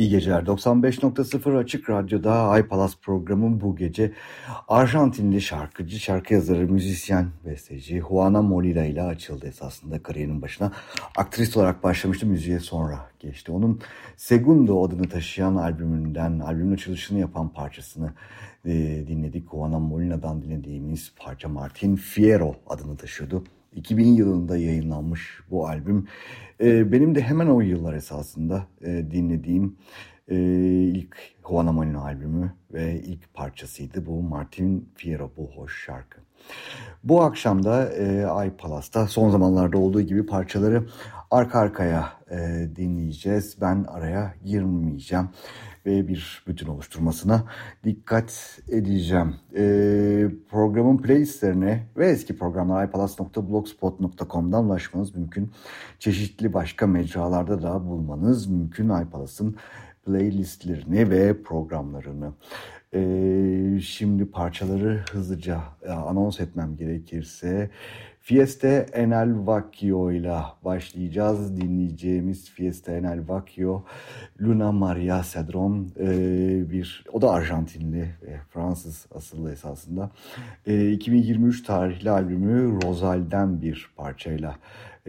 İyi geceler. 95.0 Açık Radyo'da Ay Palas programı bu gece Arjantinli şarkıcı, şarkı yazarı, müzisyen, besteci Juana Molina ile açıldı esasında kariyerinin başına. Aktris olarak başlamıştı müziğe sonra geçti. Onun Segundo adını taşıyan albümünden, albümün açılışını yapan parçasını e, dinledik. Juana Molina'dan dinlediğimiz parça Martin Fierro adını taşıyordu. 2000 yılında yayınlanmış bu albüm. E, benim de hemen o yıllar esasında e, dinlediğim e, ilk Juana Molina albümü ve ilk parçasıydı bu Martin Fierro bu hoş şarkı. Bu akşam da e, Ay Palas'ta son zamanlarda olduğu gibi parçaları arka arkaya e, dinleyeceğiz. Ben araya girmeyeceğim ve bir bütün oluşturmasına dikkat edeceğim. E, programın playlistlerine ve eski programlar ipalas.blogspot.com'dan ulaşmanız mümkün. Çeşitli başka mecralarda da bulmanız mümkün iPalas'ın playlistlerini ve programlarını. Ee, şimdi parçaları hızlıca e, anons etmem gerekirse Fieste Enel Vacchio ile başlayacağız. Dinleyeceğimiz Fieste Enel Vacchio Luna Maria Cedron e, bir o da Arjantinli ve Fransız asıllı esasında. E, 2023 tarihli albümü Rosal'den bir parçayla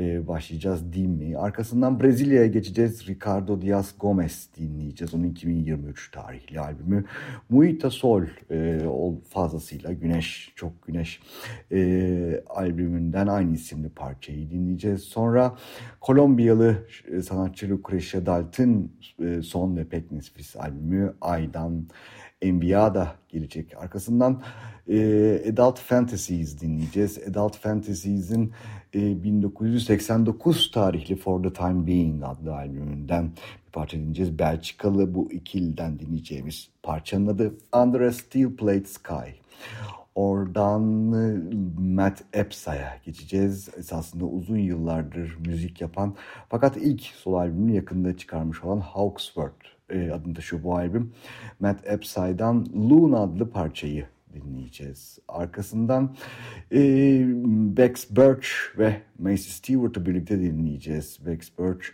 e, başlayacağız mi? Arkasından Brezilya'ya geçeceğiz. Ricardo Diaz Gomez dinleyeceğiz. Onun 2023 tarihli albümü. Muita Sol e, fazlasıyla Güneş, Çok Güneş e, albümünden aynı isimli parçayı dinleyeceğiz. Sonra Kolombiyalı e, sanatçı Lucrecia Dalt'ın e, son ve pek nefis albümü Aydan Enviada gelecek. Arkasından e, Adult Fantasies dinleyeceğiz. Adult Fantasies'in e, 1989 tarihli For the Time Being adlı albümünden bir parça dinleyeceğiz. Belçikalı bu ikilden dinleyeceğimiz parçanın adı Under a Steel Plate Sky. Oradan e, Matt Epsa'ya geçeceğiz. Esasında uzun yıllardır müzik yapan fakat ilk solo albümünü yakında çıkarmış olan Hawksworth e, adını taşıyor bu albüm. Matt Epsa'dan Loon adlı parçayı dinleyeceğiz. Arkasından e, Bex Birch ve Macy Stewart'ı birlikte dinleyeceğiz. Bex Birch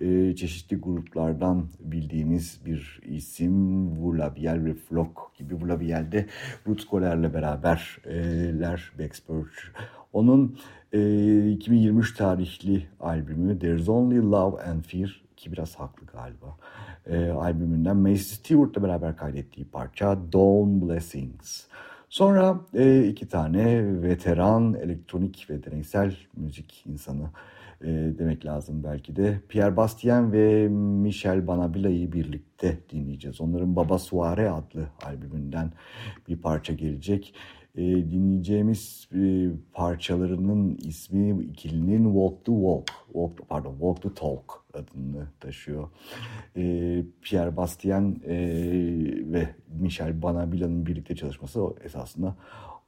e, çeşitli gruplardan bildiğimiz bir isim. Vulabiel ve Flock gibi Vulabiel'de Ruth Goler'le beraberler Bex Birch. Onun e, 2023 tarihli albümü There's Only Love and Fear ki biraz haklı galiba e, albümünden Macy Stewart'la beraber kaydettiği parça Dawn Blessings. Sonra e, iki tane veteran elektronik ve deneysel müzik insanı e, demek lazım belki de. Pierre Bastien ve Michel Banabila'yı birlikte dinleyeceğiz. Onların Baba Suare adlı albümünden bir parça gelecek. E, dinleyeceğimiz e, parçalarının ismi ikilinin Walk the Walk, walk, pardon Walk the Talk adını taşıyor. E, Pierre Bastien e, ve Michel Banabila'nın birlikte çalışması esasında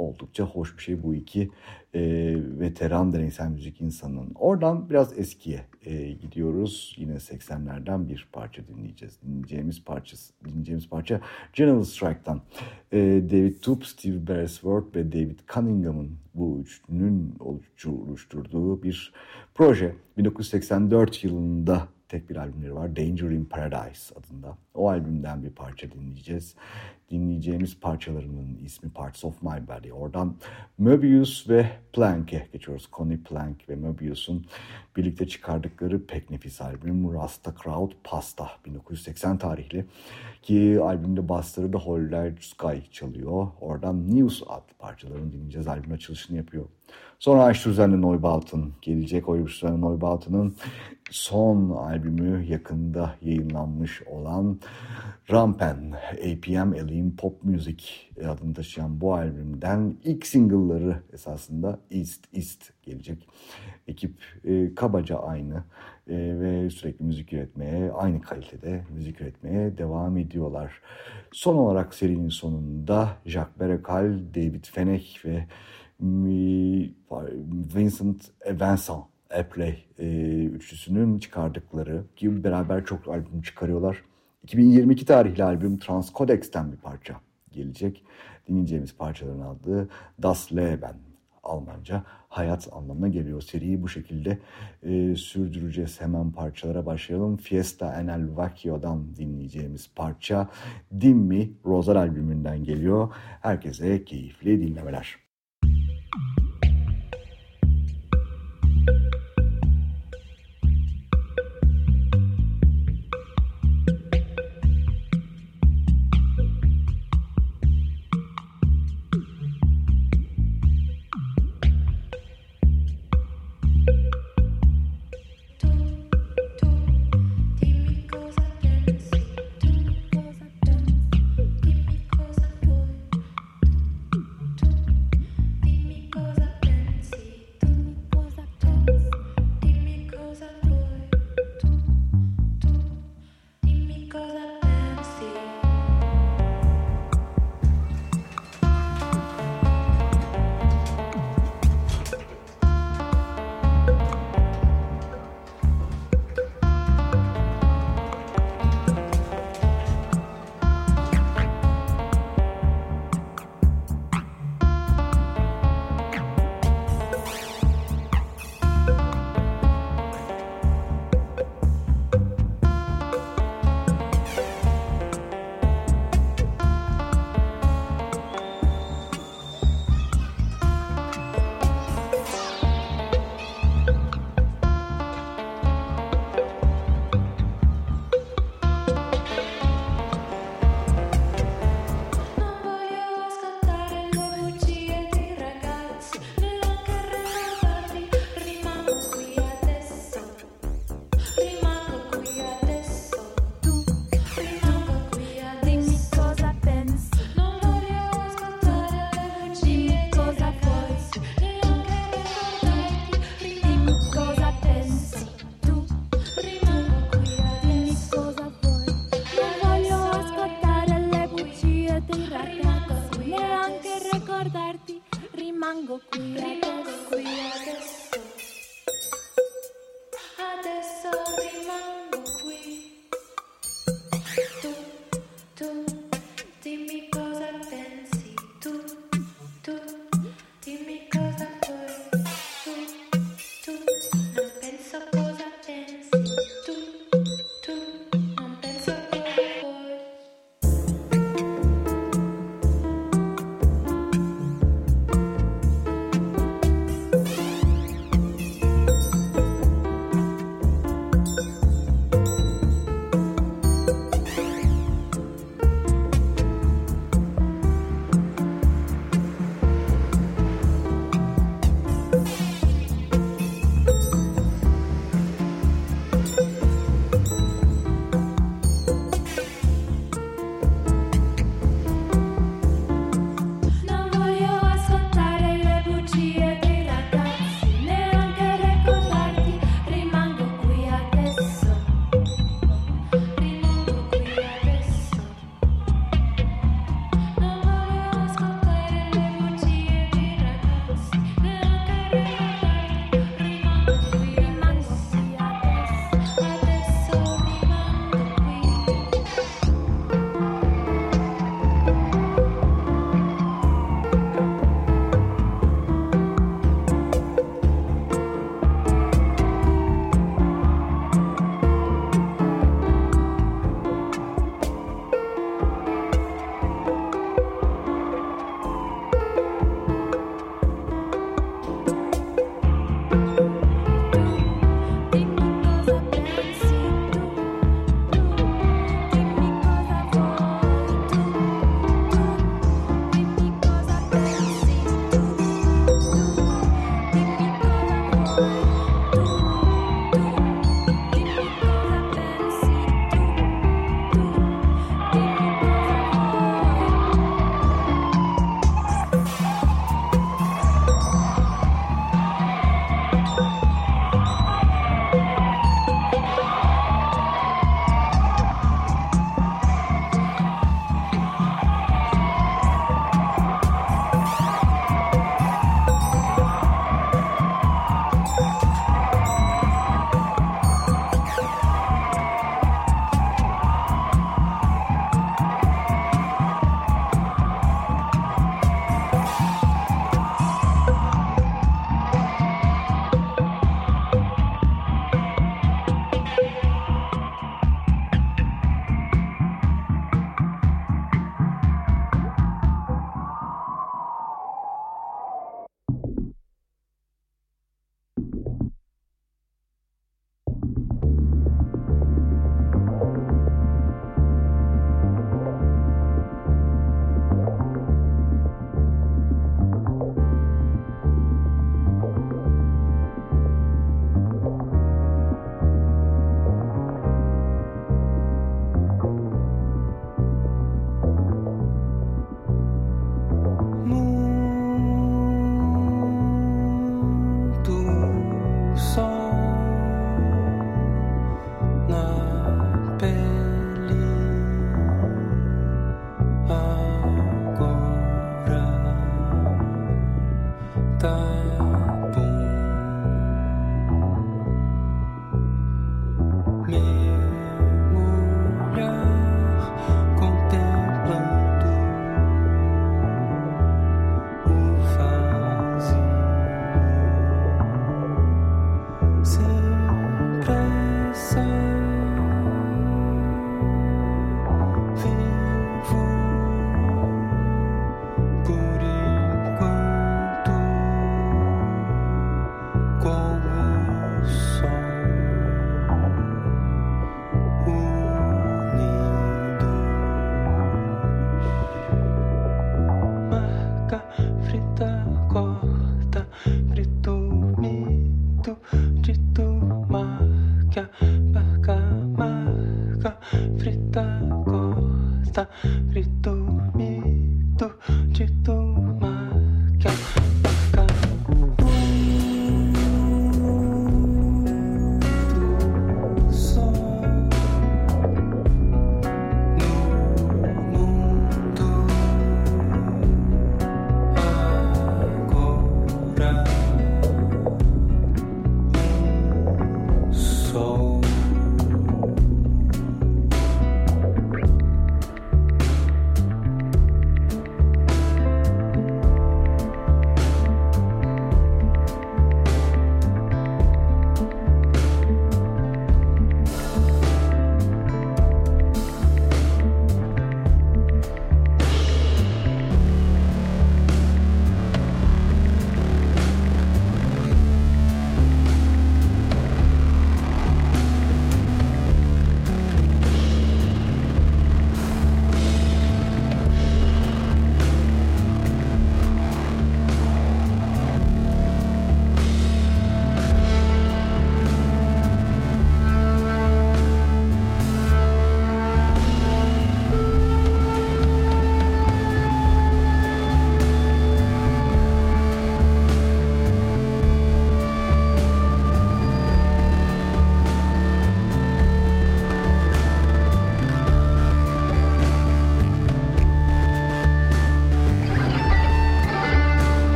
oldukça hoş bir şey bu iki e, veteran deneysel müzik insanının. Oradan biraz eskiye e, gidiyoruz. Yine 80'lerden bir parça dinleyeceğiz. Dinleyeceğimiz parça, dinleyeceğimiz parça General Strike'tan. E, David Toop, Steve Beresford ve David Cunningham'ın bu üçlünün oluşturduğu bir proje. 1984 yılında tek bir albümleri var. Danger in Paradise adında. O albümden bir parça dinleyeceğiz. Dinleyeceğimiz parçalarının ismi Parts of My Body. Oradan Möbius ve Plank'e geçiyoruz. Connie Plank ve Möbius'un birlikte çıkardıkları pek nefis albüm Rasta Crowd Pasta 1980 tarihli. Ki albümde basları da Holler Sky çalıyor. Oradan News adlı parçalarını dinleyeceğiz. Albüm açılışını yapıyor. Sonra Einstürzen'le Neubauten gelecek. Einstürzen'le Neubauten'ın son albümü yakında yayınlanmış olan Rampen, APM Alien Pop Music adını taşıyan bu albümden ilk single'ları esasında East East gelecek. Ekip e, kabaca aynı e, ve sürekli müzik üretmeye, aynı kalitede müzik üretmeye devam ediyorlar. Son olarak serinin sonunda Jacques Berekal, David Fenech ve Vincent Vincent Apley e, üçlüsünün çıkardıkları ki beraber çok albüm çıkarıyorlar. 2022 tarihli albüm Transcodex'ten bir parça gelecek. Dinleyeceğimiz parçaların adı Das Leben Almanca hayat anlamına geliyor. Seriyi bu şekilde e, sürdüreceğiz. Hemen parçalara başlayalım. Fiesta en el Vacchio'dan dinleyeceğimiz parça Dimmi Rozar albümünden geliyor. Herkese keyifli dinlemeler.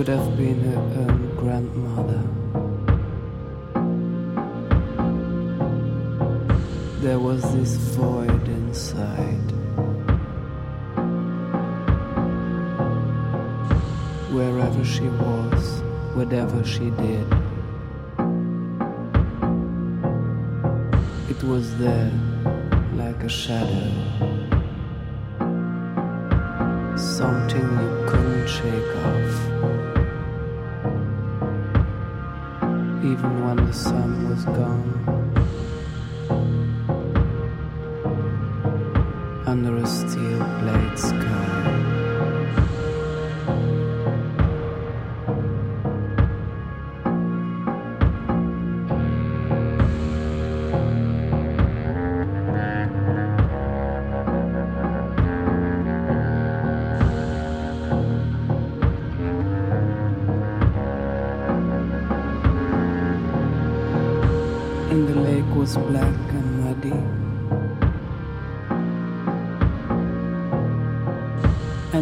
Could have been her own grandmother. There was this void inside. Wherever she was, whatever she did, it was there like a shadow. Something you couldn't shake off. even when the sun was gone.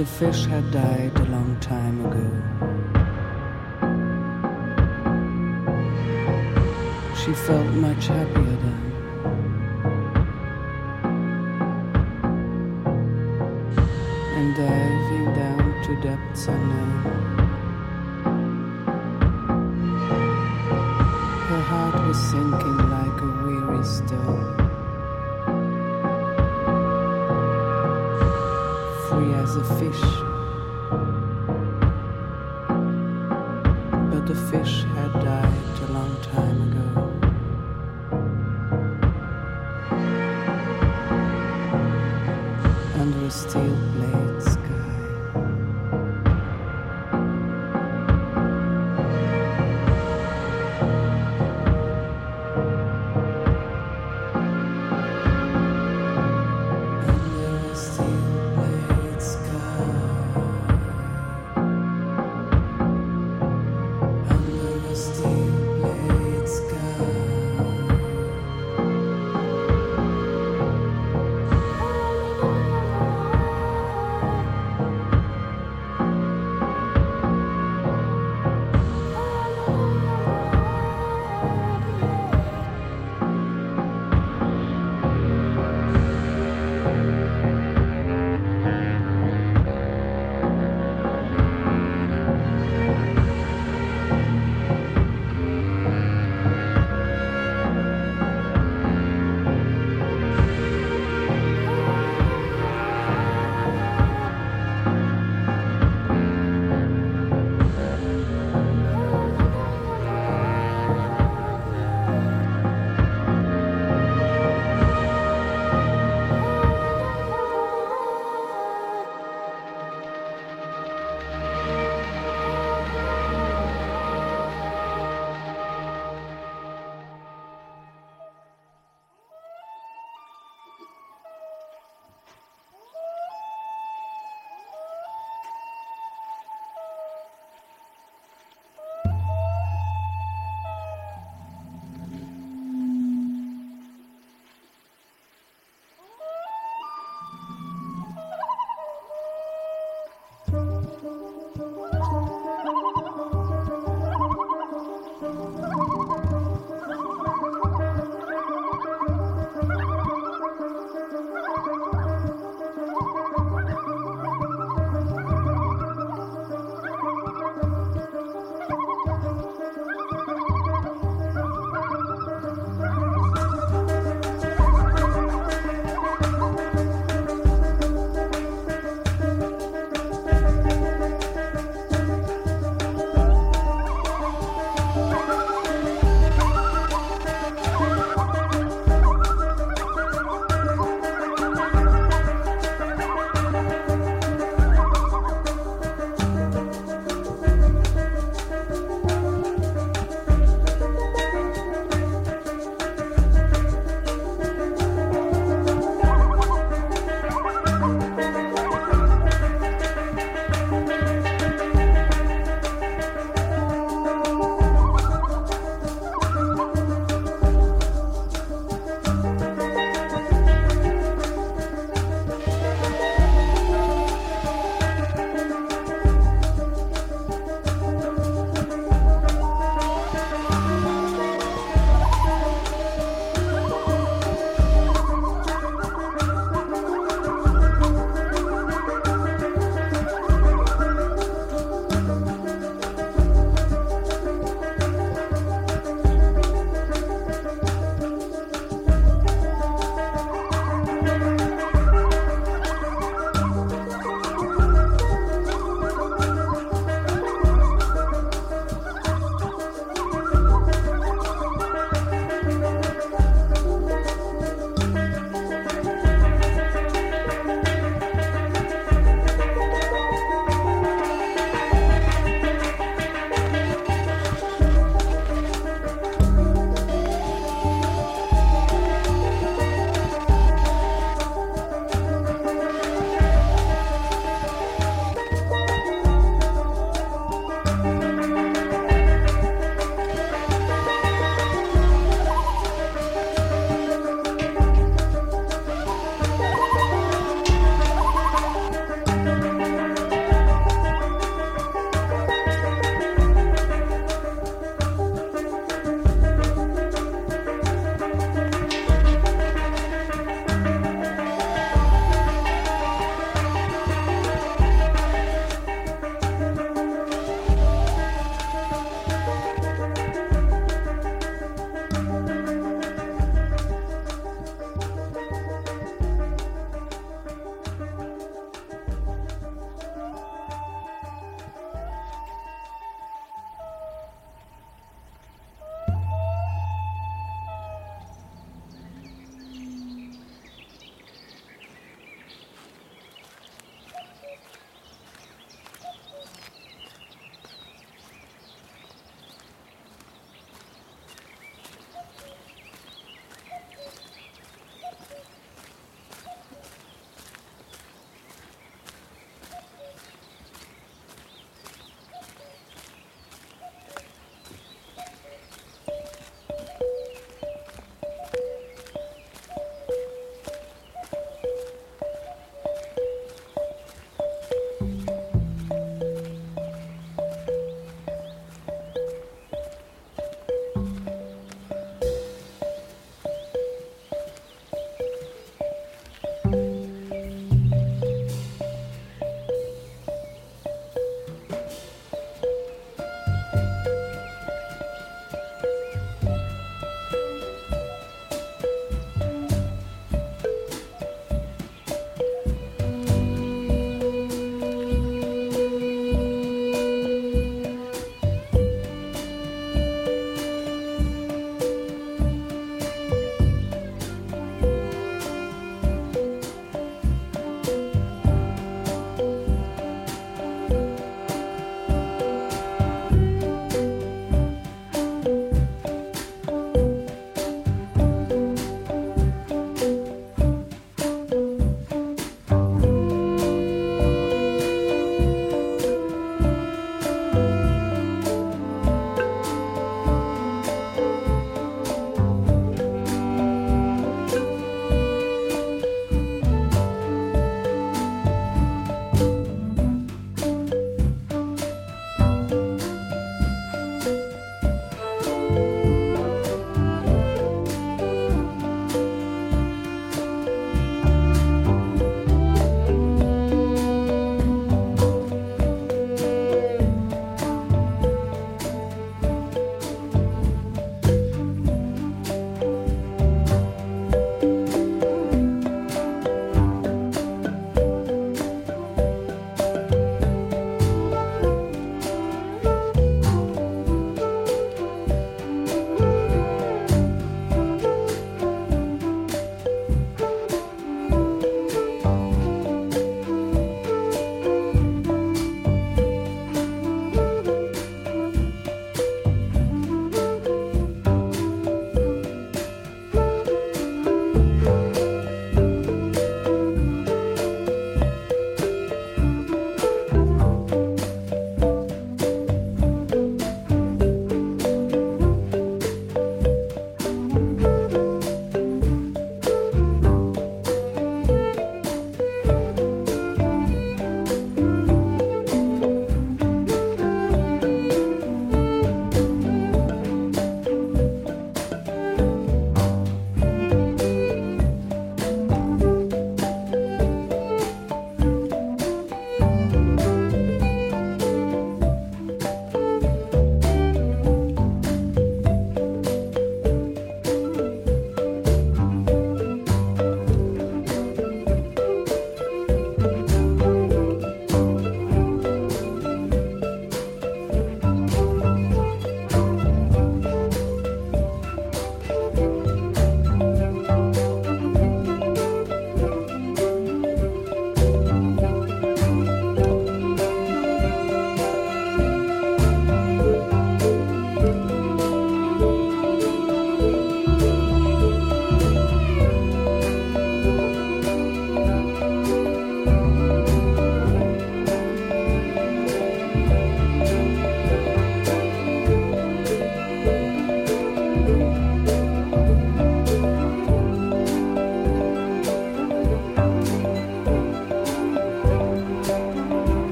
The fish had died a long time ago. She felt much happier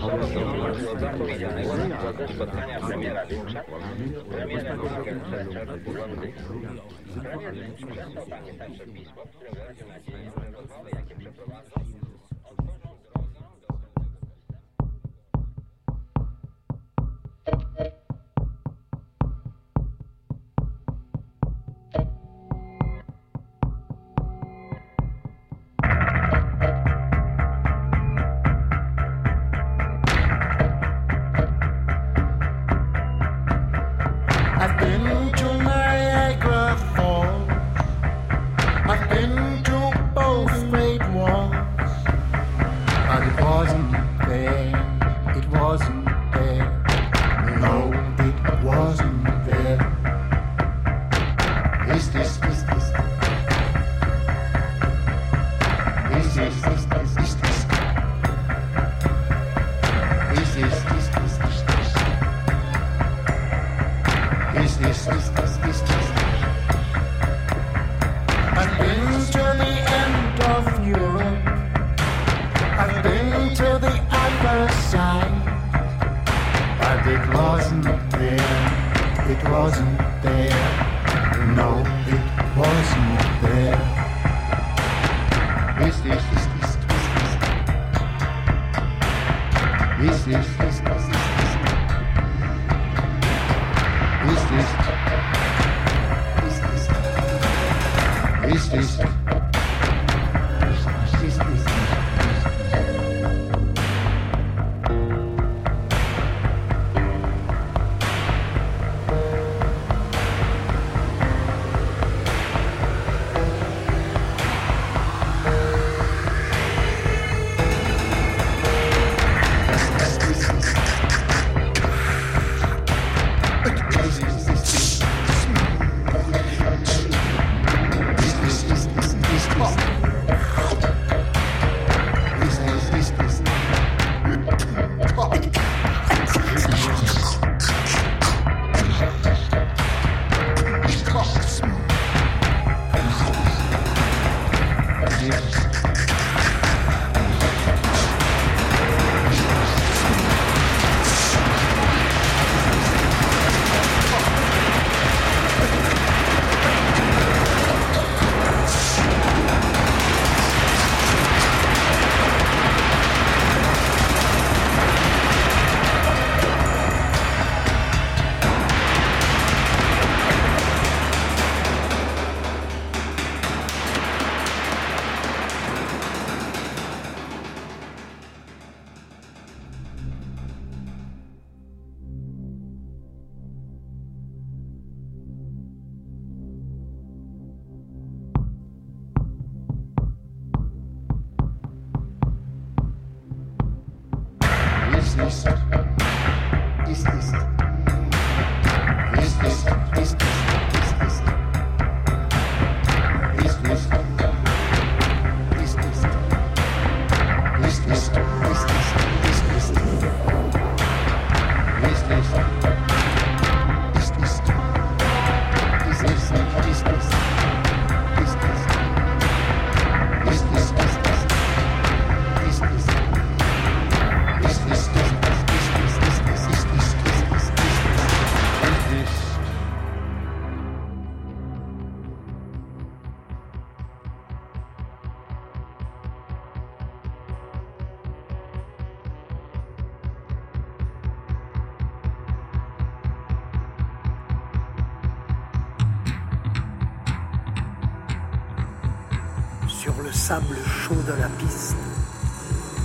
Chodzi o zapowiedzianego na drodze spotkania premiera Wilcza, premiera Wilka Rzeczar w Londynie. Premier Wilcz przesłał panie także pismo, które jakie przeprowadzą,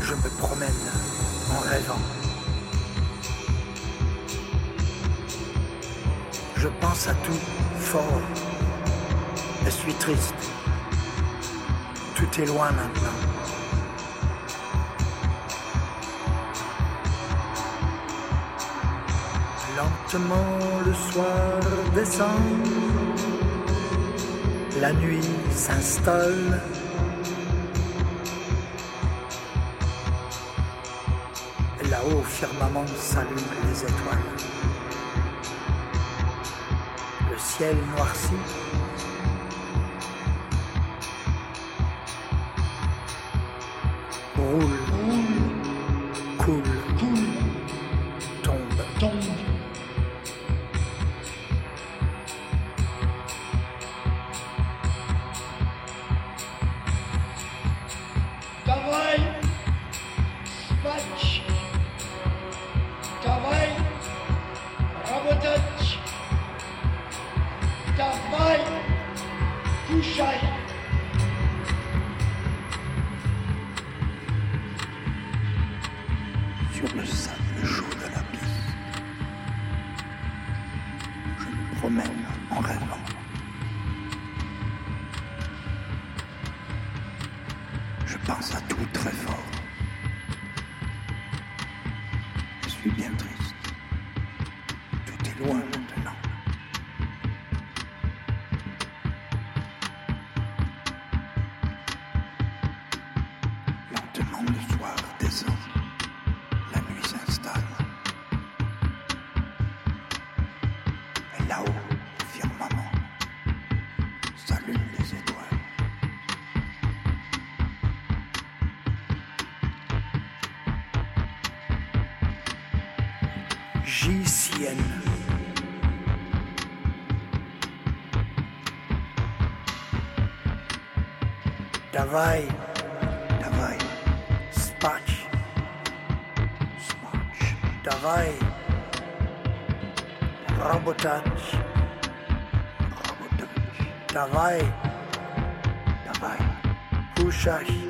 je me promène en rêvant. Je pense à tout fort. Je suis triste. Tout est loin maintenant. Lentement le soir descend. La nuit s'installe. firmament s'allument les étoiles. Le ciel noirci bien triste. Tout est loin. dabei. Dabei. Huschach.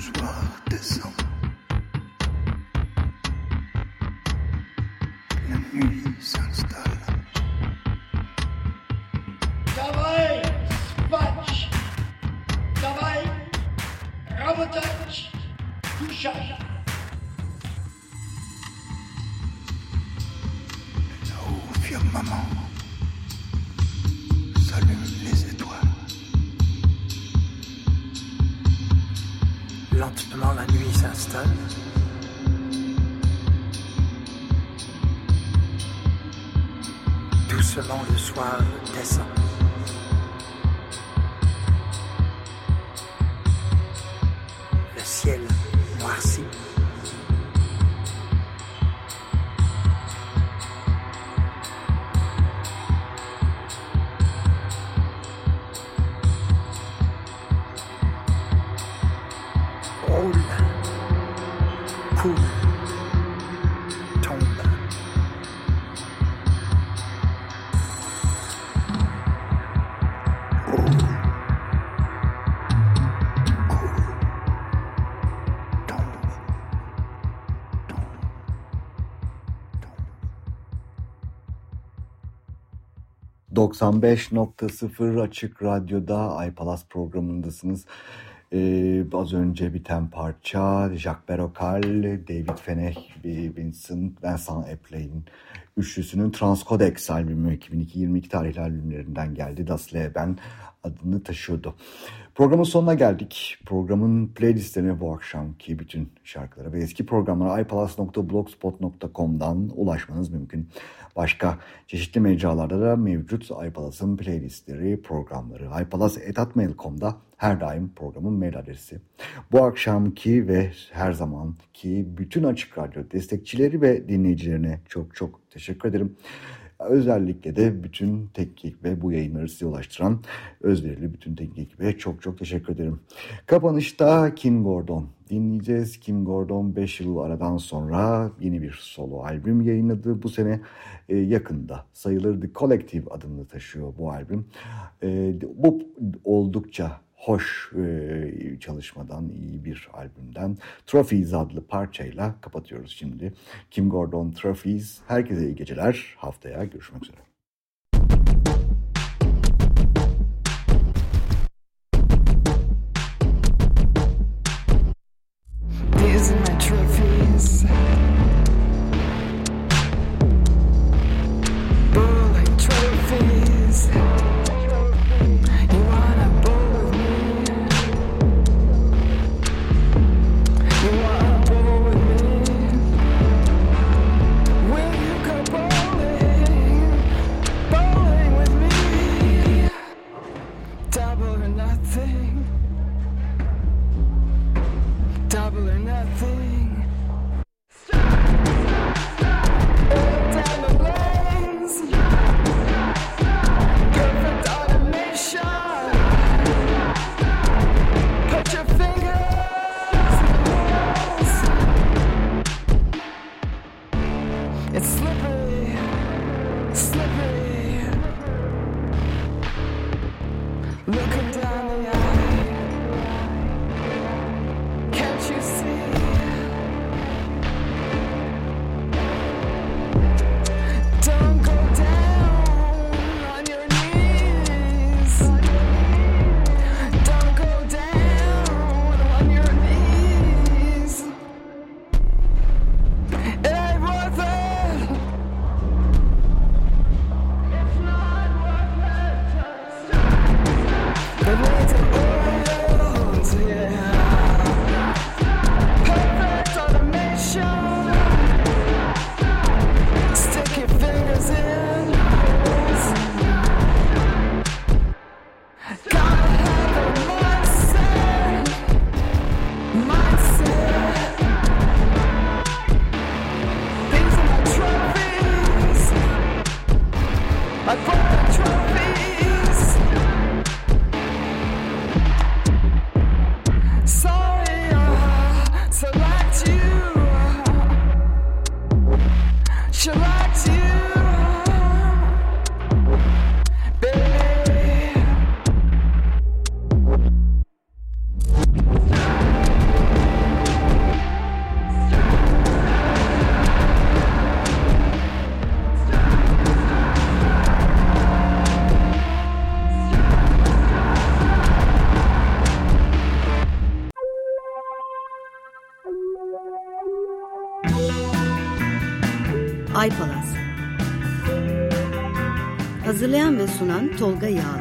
Wunsch war, 95.0 Açık Radyo'da iPalas programındasınız. Ee, az önce biten parça Jacques Berokal, David Fenech, Vincent, Vincent Eppley'in üçlüsünün Transcodex albümü 2022 tarihli albümlerinden geldi. Das Leben adını taşıyordu. Programın sonuna geldik. Programın playlistlerine bu akşamki bütün şarkılara ve eski programlara ipalas.blogspot.com'dan ulaşmanız mümkün. Başka çeşitli mecralarda da mevcut iPalas'ın playlistleri, programları. ipalas.mail.com'da her daim programın mail adresi. Bu akşamki ve her zamanki bütün Açık Radyo destekçileri ve dinleyicilerine çok çok teşekkür ederim. Özellikle de bütün teknik ve bu yayınları size ulaştıran özverili bütün teknik ekibe çok çok teşekkür ederim. Kapanışta Kim Gordon dinleyeceğiz. Kim Gordon 5 yıl aradan sonra yeni bir solo albüm yayınladı. Bu sene e, yakında sayılır The Collective adını taşıyor bu albüm. E, bu oldukça hoş e, çalışmadan, iyi bir albümden Trophies adlı parçayla kapatıyoruz şimdi. Kim Gordon Trophies. Herkese iyi geceler. Haftaya görüşmek üzere. Sunan Tolga Yağlı